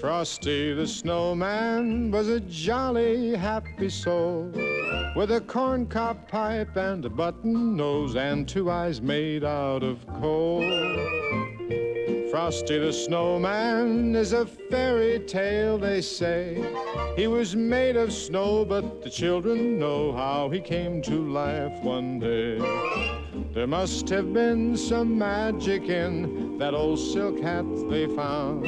Frosty the snowman was a jolly, happy soul with a corncob pipe and a button nose and two eyes made out of coal. Frosty the snowman is a fairy tale, they say. He was made of snow, but the children know how he came to life one day. There must have been some magic in that old silk hat they found.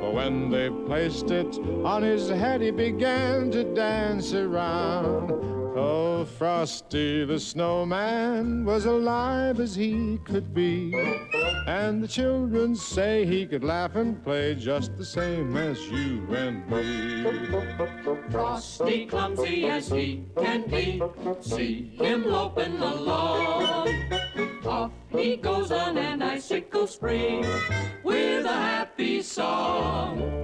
For when they placed it on his head, he began to dance around. Oh, Frosty the snowman was alive as he could be. And the children say he could laugh and play just the same as you and me. Frosty, clumsy as he can be, see him loping along. Off he goes on an icicle spree with a happy song.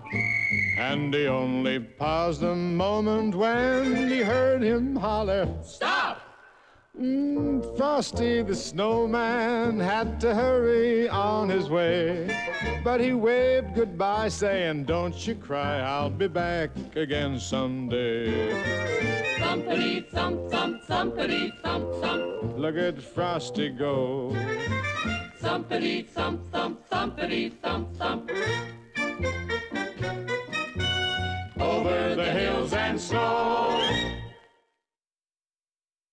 And he only paused a moment when he heard him holler, Stop! Mm, Frosty the snowman had to hurry on his way. But he waved goodbye, saying, Don't you cry, I'll be back again someday. Thumpity thump thump thumpity thump thump. Look at Frosty go. Thumpity thump thump thumpity thump thump. And snow.